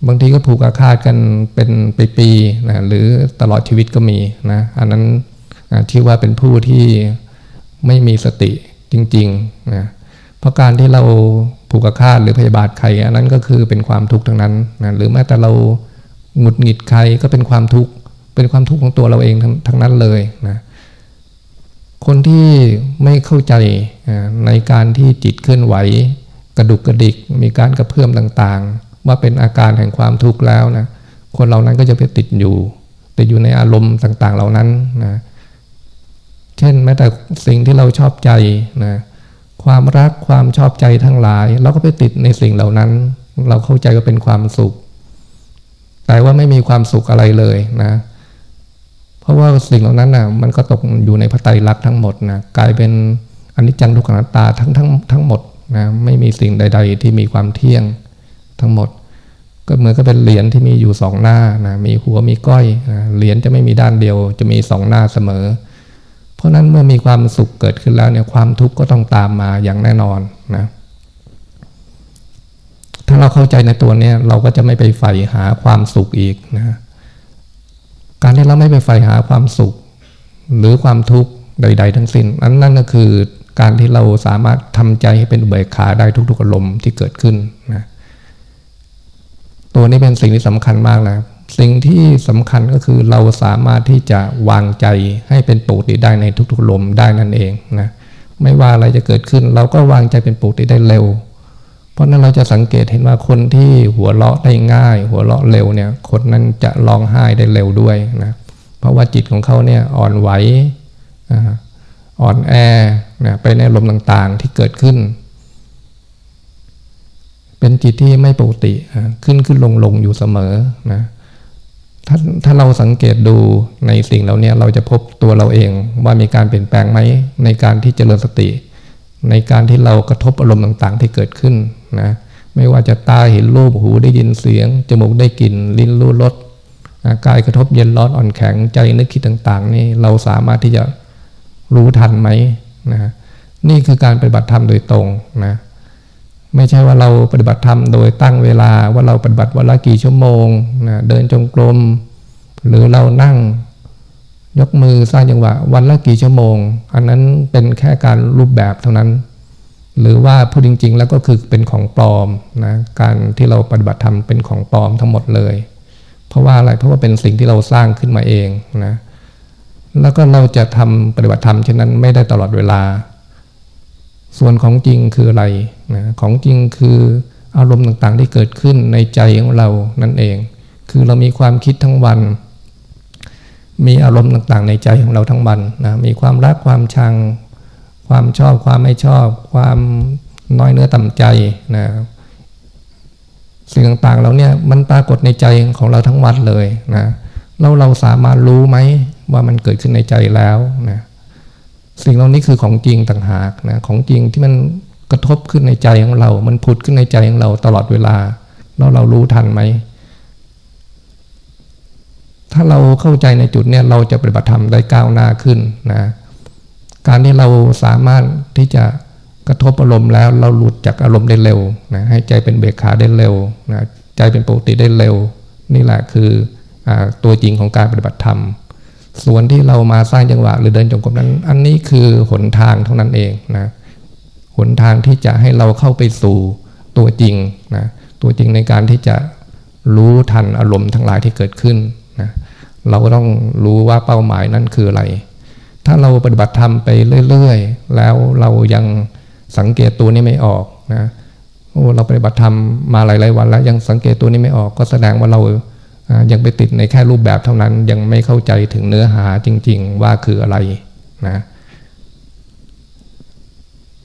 บางทีก็ผูกอาฆาตกันเป็นปีๆนะหรือตลอดชีวิตก็มีนะอันนั้นที่ว่าเป็นผู้ที่ไม่มีสติจริงๆนะเพราะการที่เราผูกอาฆาตหรือพยาบาทใครอันนั้นก็คือเป็นความทุกข์ทั้งนั้นนะหรือแม้แต่เราหงุดหงิดใครก็เป็นความทุกข์เป็นความทุกข์ของตัวเราเองทั้งทั้งนั้นเลยนะ คนที่ไม่เข้าใจในการที่จิตเคลื่อนไหว กระดุกกระดิก มีการกระเพื่อมต่างๆ ว่าเป็นอาการแห่งความทุกข์แล้วนะคนเหล่านั้นก็จะไปติดอยู่ติดอยู่ในอารมณ์ต่างๆ เหล่านั้นนะเช่นแม้แต่สิ่งที่เราชอบใจนะความรักความชอบใจทั้งหลาย เราก็ไปติดในสิ่งเหล่านั้น เราเข้าใจว่าเป็นความสุข แต่ว่าไม่มีความสุขอะไรเลยนะ ราะว่าสิ่งเหล่านั้นนะมันก็ตกอยู่ในพระไตรลักษณ์ทั้งหมดนะกลายเป็นอนิจจังทุกขังตาทั้งทั้งทั้งหมดนะไม่มีสิ่งใด ๆ ที่มีความเที่ยงทั้งหมด ก็เหมือนกับเป็นเหรียญที่มีอยู่สองหน้านะมีหัวมีก้อยนะเหรียญจะไม่มีด้านเดียว จะมีสองหน้าเสมอ เพราะนั้นเมื่อมีความสุขเกิดขึ้นแล้วเนี่ยความทุกข์ก็ต้องตามมาอย่างแน่นอนนะถ้าเราเข้าใจในตัวนี้เราก็จะไม่ไปใฝ่หาความสุขอีกนะ การที่เราไม่ไปใฝ่หาความสุข หรือความทุกข์ใด ๆ ทั้งสิ้นนั้นนั่นก็คือการที่เราสามารถทำใจให้เป็นเบิกขาได้ทุกๆอารมณ์ที่เกิดขึ้นนะตัวนี้เป็นสิ่งที่สำคัญมากนะสิ่งที่สำคัญก็คือเราสามารถที่จะวางใจให้เป็นปกติได้ในทุกๆลมได้นั่นเองนะไม่ว่าอะไรจะเกิดขึ้น เราก็วางใจเป็นปกติได้เร็ว เพราะนั้นเราจะสังเกตเห็นว่าคนที่หัวเราะได้ง่าย หัวเราะเร็วเนี่ยคนนั้นจะร้องไห้ได้เร็วด้วยนะเพราะว่าจิตของเขาเนี่ยอ่อนไหวอ่อนแอนะไปในลมต่างๆที่เกิดขึ้น เป็นจิตที่ไม่ปกติขึ้นขึ้นลงลงอยู่เสมอนะถ้าถ้าเราสังเกตดูในสิ่งเหล่านี้เราจะพบตัวเราเองว่ามีการเปลี่ยนแปลงไหมในการที่จเจริญสติ ในการที่เรากระทบอารมณ์ต่างๆ ที่เกิดขึ้นนะไม่ว่าจะตาเห็นรูปหูได้ยินเสียง จมูกได้กลิ่นลิ้นรู้รสกายกระทบเย็นร้อนอ่อนแข็งใจนึกคิดต่าง ๆ นี่เราสามารถที่จะรู้ทันไหมนะนี่คือการปฏิบัติธรรมโดยตรงนะไม่ใช่ว่าเราปฏิบัติธรรมโดยตั้งเวลาว่าเราปฏิบัติวันละกี่ชั่วโมงนะเดินจงกรมหรือเรานั่ง ยกมือสร้างจังหวะ วันละกี่ชั่วโมง อันนั้นเป็นแค่การรูปแบบเท่านั้น หรือว่าพูดจริง ๆ แล้วก็คือเป็นของปลอมนะการที่เราปฏิบัติธรรมเป็นของปลอมทั้งหมดเลย เพราะว่าอะไรเพราะว่าเป็นสิ่งที่เราสร้างขึ้นมาเองนะแล้วก็เราจะทำปฏิบัติธรรมเช่นนั้นไม่ได้ตลอดเวลา ส่วนของจริงคืออะไรนะของจริงคืออารมณ์ต่างๆ ที่เกิดขึ้นในใจของเรานั่นเอง คือเรามีความคิดทั้งวัน มีอารมณ์ต่างๆ ในใจของเราทั้งวันนะมีความรักความชัง ความชอบความไม่ชอบ ความน้อยเนื้อต่ำใจนะสิ่งต่างๆเราเนี่ยมันปรากฏในใจของเราทั้งวันเลยนะเราเราสามารถรู้ไหมว่ามันเกิดขึ้นในใจแล้วนะสิ่งเหล่านี้คือของจริงต่างหากนะของจริงที่มันกระทบขึ้นในใจของเรา มันผุดขึ้นในใจของเราตลอดเวลา แล้วเรารู้ทันไหม ถ้าเราเข้าใจในจุดนี้เราจะปฏิบัติธรรมได้ก้าวหน้าขึ้นนะการที่เราสามารถที่จะกระทบอารมณ์แล้วเราหลุดจากอารมณ์ได้เร็วนะให้ใจเป็นเบกขาได้เร็วนะใจเป็นปกติได้เร็ว นี่แหละคืออตัวจริงของการปฏิบัติธรรม ส่วนที่เรามาสร้างจังหวะหรือเดินจงกรมนั้น อันนี้คือหนทางเท่านั้นเองนะหนทางที่จะให้เราเข้าไปสู่ตัวจริงนะตัวจริงในการที่จะรู้ทันอารมณ์ทั้งหลายที่เกิดขึ้น นะเราก็ต้องรู้ว่าเป้าหมายนั่นคืออะไร ถ้าเราปฏิบัติธรรมไปเรื่อยๆ แล้วเรายังสังเกตตัวนี้ไม่ออกนะโอ้เราปฏิบัติธรรมมาหลายๆวันแล้ว ยังสังเกตตัวนี้ไม่ออกก็แสดงว่าเรายังไปติดในแค่รูปแบบเท่านั้นยังไม่เข้าใจถึงเนื้อหาจริง ๆ ว่าคืออะไรนะ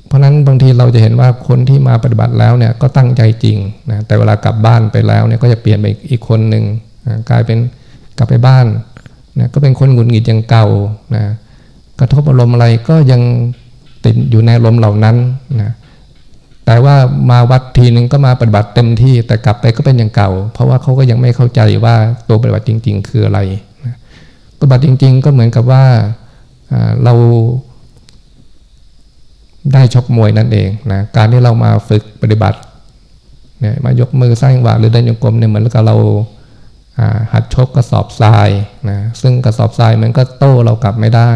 เพราะนั้นบางทีเราจะเห็นว่าคนที่มาปฏิบัติแล้วเนี่ยก็ตั้งใจจริงนะแต่เวลากลับบ้านไปแล้วเนี่ยก็จะเปลี่ยนไปอีกคนหนึ่งนะกลายเป็น กลับไปบ้านนะก็เป็นคนหงุดหงิดอย่างเก่านะกระทบอารมณ์อะไรก็ยังติดอยู่ในอารมเหล่านั้นนะแต่ว่ามาวัดทีนึงก็มาปฏิบัติเต็มที่แต่กลับไปก็เป็นอย่างเก่า เพราะว่าเขาก็ยังไม่เข้าใจว่าตัวปฏิบัติจริง ๆ คืออะไรนะปฏิบัติจริง ๆ ก็เหมือนกับว่าเราได้ชกมวยนั่นเองนะการที่เรามาฝึกปฏิบัติเนี่ยมายกมือสร้างหวาหรือเดินโยกลมเนี่ยเหมือนกับเรา หัดชกกระสอบทรายนะซึ่งกระสอบทรายมันก็โต้เรากลับไม่ได้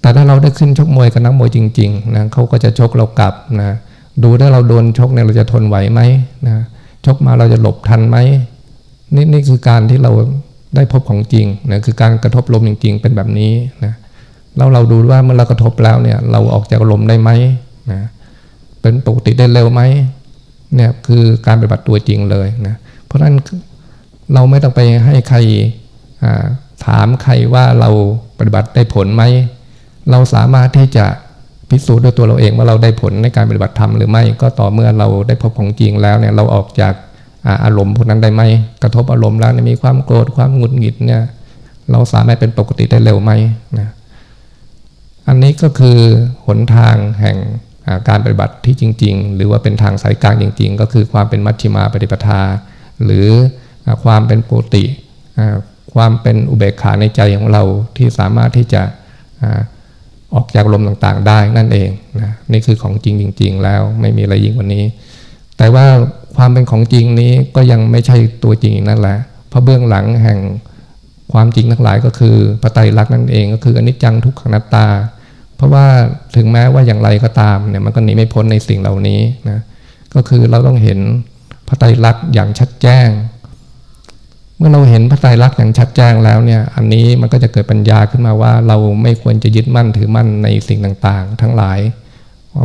แต่ถ้าเราได้ขึ้นชกมวยกับนักมวยจริงๆนะเขาก็จะชกเรากลับนะดูถ้าเราโดนชกเนี่ยเราจะทนไหวไหมนะชกมาเราจะหลบทันไหมนี่นี่คือการที่เราได้พบของจริงนะคือการกระทบลมจริง ๆ เป็นแบบนี้นะแล้วเราดูว่าเมื่อเรากระทบแล้วเนี่ยเราออกจากลมได้ไหมนะเป็นปกติได้เร็วไหมเนี่ยคือการปฏิบัติตัวจริงเลยนะเพราะฉะนั้นเราไม่ต้องไปให้ใครถามใครว่าเราปฏิบัติได้ผลไหม เราสามารถที่จะพิสูจน์ด้วยตัวเราเองว่าเราได้ผลในการปฏิบัติธรรมหรือไม่ ก็ต่อเมื่อเราได้พบของจริงแล้วเนี่ยเราออกจากอารมณ์พวกนั้นได้ไหมกระทบอารมณ์แล้วมีความโกรธความหงุดหงิดเนี่ยเราสามารถเป็นปกติได้เร็วไหมนะอันนี้ก็คือหนทางแห่งการปฏิบัติที่จริง ๆ หรือว่าเป็นทางสายกลางจริง ๆ ก็คือความเป็นมัชฌิมาปฏิปทา หรือความเป็นปกติ ความเป็นอุเบกขาในใจของเราที่สามารถที่จะออกจากลมต่างๆได้นั่นเองนะนี่คือของจริงจริง ๆ แล้วไม่มีอะไรยิ่งกว่านี้ แต่ว่าความเป็นของจริงนี้ก็ยังไม่ใช่ตัวจริงนั่นแหละเพราะเบื้องหลังแห่งความจริงทั้งหลายก็คือพระไตรลักษณ์นั่นเองก็คืออนิจจังทุกขังนัตตา เพราะว่าถึงแม้ว่าอย่างไรก็ตามเนี่ยมันก็หนีไม่พ้นในสิ่งเหล่านี้นะก็คือเราต้องเห็น ระไตรลักษณ์อย่างชัดแจ้ง เมื่อเราเห็นพระไตรลักษณ์อย่างชัดแจ้งแล้วเนี่ยอันนี้มันก็จะเกิดปัญญาขึ้นมาว่าเราไม่ควรจะยึดมั่นถือมั่นในสิ่งต่างๆ ทั้งหลาย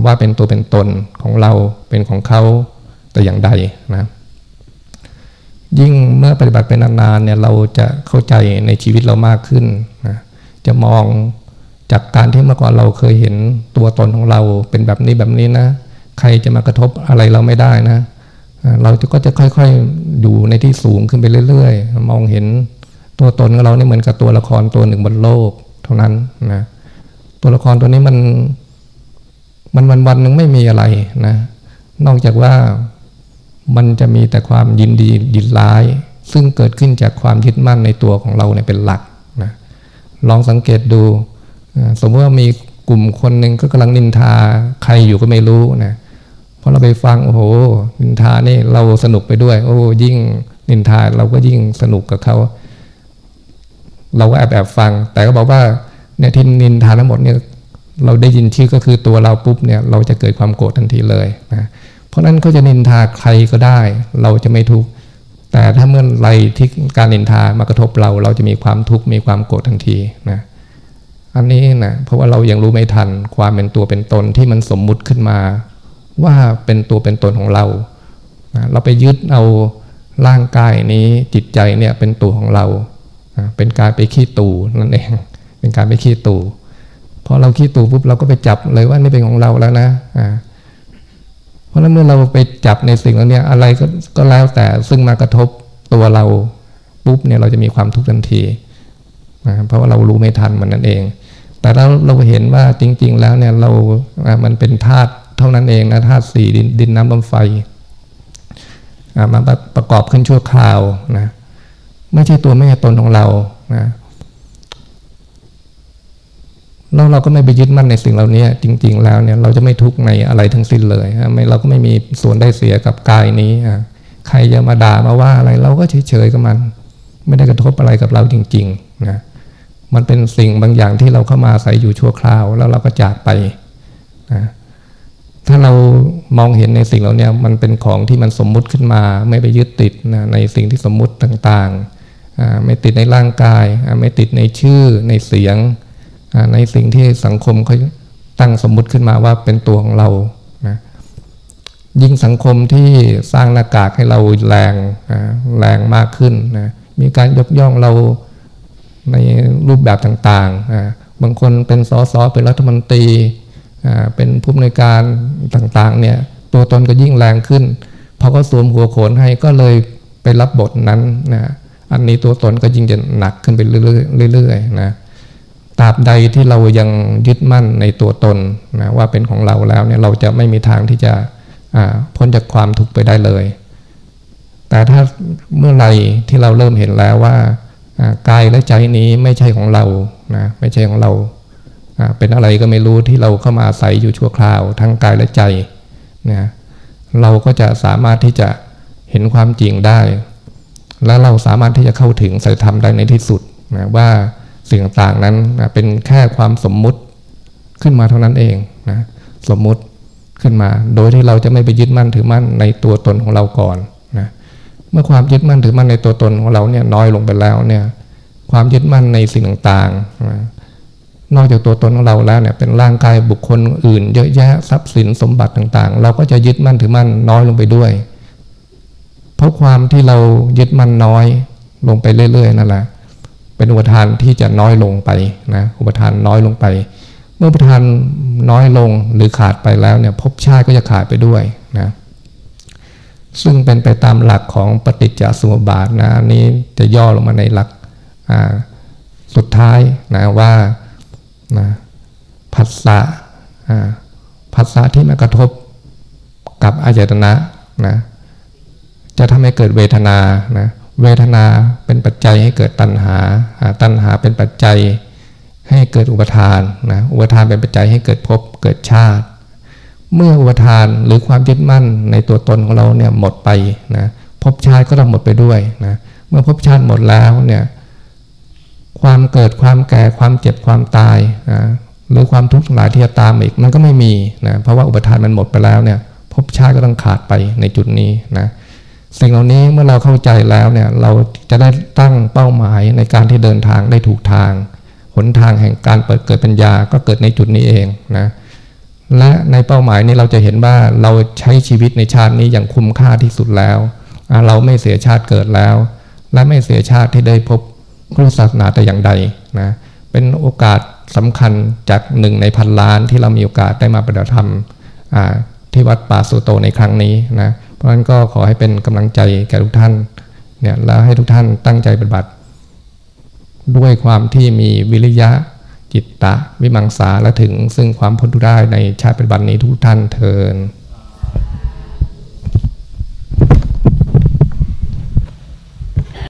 ว่าเป็นตัวเป็นตนของเราเป็นของเขาแต่อย่างใดนะยิ่งเมื่อปฏิบัติไปนานๆเนี่ยเราจะเข้าใจในชีวิตเรามากขึ้นนะจะมองจากการที่เมื่อก่อนเราเคยเห็นตัวตนของเราเป็นแบบนี้แบบนี้นะ ใครจะมากระทบอะไรเราไม่ได้นะ เราก็จะค่อยๆอยู่ในที่สูงขึ้นไปเรื่อย ๆ มองเห็นตัวตนของเราเนี่ยเหมือนกับตัวละครตัวหนึ่งบนโลก เท่านั้นนะตัวละครตัวนี้มันมันวันวันหนึ่งไม่มีอะไรนะ นอกจากว่ามันจะมีแต่ความยินดียินร้าย ซึ่งเกิดขึ้นจากความยึดมั่นในตัวของเราเนี่ยเป็นหลักนะลองสังเกตดู สมมติว่ามีกลุ่มคนหนึ่งก็กำลังนินทาใครอยู่ก็ไม่รู้นะ อเราไปฟังโอ้โห นินทานี่เราสนุกไปด้วย โอ้ยิ่งนินทาเราก็ยิ่งสนุกกับเขาเราก็แอบแอบฟัง แต่ก็บอกว่าเนี่ยที่นินทาทั้งหมดเนี่ยเราได้ยินชื่อก็คือตัวเราปุ๊บเนี่ยเราจะเกิดความโกรธทันทีเลยนะเพราะนั้นเขาจะนินทาใครก็ได้ เราจะไม่ทุกข์แต่ถ้าเมื่อไรที่การนินทามากระทบเรา เราจะมีความทุกข์มีความโกรธทันทีนะอันนี้นะเพราะว่าเรายังรู้ไม่ทันความเป็นตัวเป็นตนที่มันสมมุติขึ้นมา ว่าเป็นตัวเป็นตนของเรา เราไปยึดเอาร่างกายนี้จิตใจเนี่ยเป็นตัวของเรา เป็นการไปขี้ตูนั่นเอง เป็นการไปขี้ตูพอเราขี้ตูปุ๊บเราก็ไปจับเลยว่านี่เป็นของเราแล้วนะเพราะนั้นเมื่อเราไปจับในสิ่งเหล่านี้อะไรก็ก็แล้วแต่ซึ่งมากระทบตัวเราปุ๊บเนี่ยเราจะมีความทุกข์ทันทีเพราะว่าเรารู้ไม่ทันมันนั่นเอง แต่เราเราเห็นว่าจริง ๆ แล้วเนี่ยเรา มันเป็นธาตุ เท่านั้นเองนะธาตุสี่ดินดินน้ำลมไฟมาประกอบขึ้นชั่วคราวนะไม่ใช่ตัวไม่ใช่ตนของเรานะแล้วเราก็ไม่ไปยึดมั่นในสิ่งเหล่านี้จริง ๆ แล้วเนี่ยเราจะไม่ทุกข์ในอะไรทั้งสิ้นเลยไม่เราก็ไม่มีส่วนได้เสียกับกายนี้ใครจะมาด่ามาว่าอะไรเราก็เฉยๆกับมัน ไม่ได้กระทบอะไรกับเราจริงๆนะมันเป็นสิ่งบางอย่างที่เราเข้ามาใส่อยู่ชั่วคราว แล้วเราก็จากไปนะ ถ้าเรามองเห็นในสิ่งเหล่านี้มันเป็นของที่มันสมมุติขึ้นมา ไม่ไปยึดติดนะในสิ่งที่สมมุติต่างๆ ไม่ติดในร่างกาย ไม่ติดในชื่อในเสียง ในสิ่งที่สังคมเขาตั้งสมมุติขึ้นมาว่าเป็นตัวของเรานะยิ่งสังคมที่สร้างหน้ากากให้เราแรงแรงมากขึ้นนะมีการยกย่องเราในรูปแบบต่างๆบางคนเป็นสอสอเป็นรัฐมนตรี เป็นผู้อำนวยการต่างๆเนี่ยตัวตนก็ยิ่งแรงขึ้นพอก็สวมหัวโขนให้ก็เลยไปรับบทนั้นนะอันนี้ตัวตนก็ยิ่งจะหนักขึ้นไปเรื่อยๆนะตราบใดที่เรายังยึดมั่นในตัวตนนะว่าเป็นของเราแล้วเนี่ยเราจะไม่มีทางที่จะพ้นจากความทุกข์ไปได้เลย แต่ถ้าเมื่อไหร่ที่เราเริ่มเห็นแล้วว่ากายและใจนี้ไม่ใช่ของเรานะไม่ใช่ของเรา เป็นอะไรก็ไม่รู้ที่เราเข้ามาอาศัยอยู่ชั่วคราวทั้งกายและใจนะเราก็จะสามารถที่จะเห็นความจริงได้ และเราสามารถที่จะเข้าถึงสัจธรรมได้ในที่สุดนะว่าสิ่งต่างนั้นนะเป็นแค่ความสมมุติขึ้นมาเท่านั้นเองนะสมมุติขึ้นมา โดยที่เราจะไม่ไปยึดมั่นถือมั่นในตัวตนของเราก่อนนะเมื่อความยึดมั่นถือมั่นในตัวตนของเราเนี่ยน้อยลงไปแล้วเนี่ยความยึดมั่นในสิ่งต่างๆนะ นอกจากตัวตนของเราแล้วเนี่ยเป็นร่างกายบุคคลอื่น เยอะแยะทรัพย์สินสมบัติต่างๆ เราก็จะยึดมั่นถือมั่นน้อยลงไปด้วย เพราะความที่เรายึดมั่นน้อยลงไปเรื่อยๆนั่นแหละเป็นอุปทานที่จะน้อยลงไปนะอุปทานน้อยลงไป เมื่ออุปทานน้อยลงหรือขาดไปแล้วเนี่ยภพชาติก็จะขาดไปด้วยนะซึ่งเป็นไปตามหลักของปฏิจจสมุปบาทนะนี้จะย่อลงมาในหลักสุดท้ายนะว่า นะผัสสะผัสสะที่มากระทบกับอายตนะนะจะทำให้เกิดเวทนานะเวทนาเป็นปัจจัยให้เกิดตัณหา ตัณหาเป็นปัจจัยให้เกิดอุปทานนะอุปทานเป็นปัจจัยให้เกิดภพเกิดชาติ เมื่ออุปทานหรือความยึดมั่นในตัวตนของเราเนี่ยหมดไปนะภพชาติก็ต้องหมดไปด้วยนะเมื่อภพชาติหมดแล้วเนี่ย ความเกิดความแก่ความเจ็บความตายนะหรือความทุกข์ทั้งหลายที่จะตามอีกมันก็ไม่มีนะเพราะว่าอุปทานมันหมดไปแล้วเนี่ยภพชาติก็ต้องขาดไปในจุดนี้นะสิ่งเหล่านี้เมื่อเราเข้าใจแล้วเนี่ยเราจะได้ตั้งเป้าหมายในการที่เดินทางได้ถูกทางหนทางแห่งการเปิดเกิดปัญญาก็เกิดในจุดนี้เองนะและในเป้าหมายนี้เราจะเห็นว่าเราใช้ชีวิตในชาตินี้อย่างคุ้มค่าที่สุดแล้ว เราไม่เสียชาติเกิดแล้ว และไม่เสียชาติที่ได้พบ พุทธศาสนาแต่อย่างใดนะเป็นโอกาสสำคัญจากหนึ่งในพันล้านที่เรามีโอกาสได้มาปฏิบัติธรรมที่วัดป่าสุโตในครั้งนี้นะเพราะฉะนั้นก็ขอให้เป็นกำลังใจแก่ทุกท่านเนี่ยแล้วให้ทุกท่านตั้งใจปฏิบัติ ด้วยความที่มีวิริยะจิตตะ วิมังสาและถึงซึ่งความพ้นทุกได้ในชาติปฏิบัตินี้ทุกท่านเทิน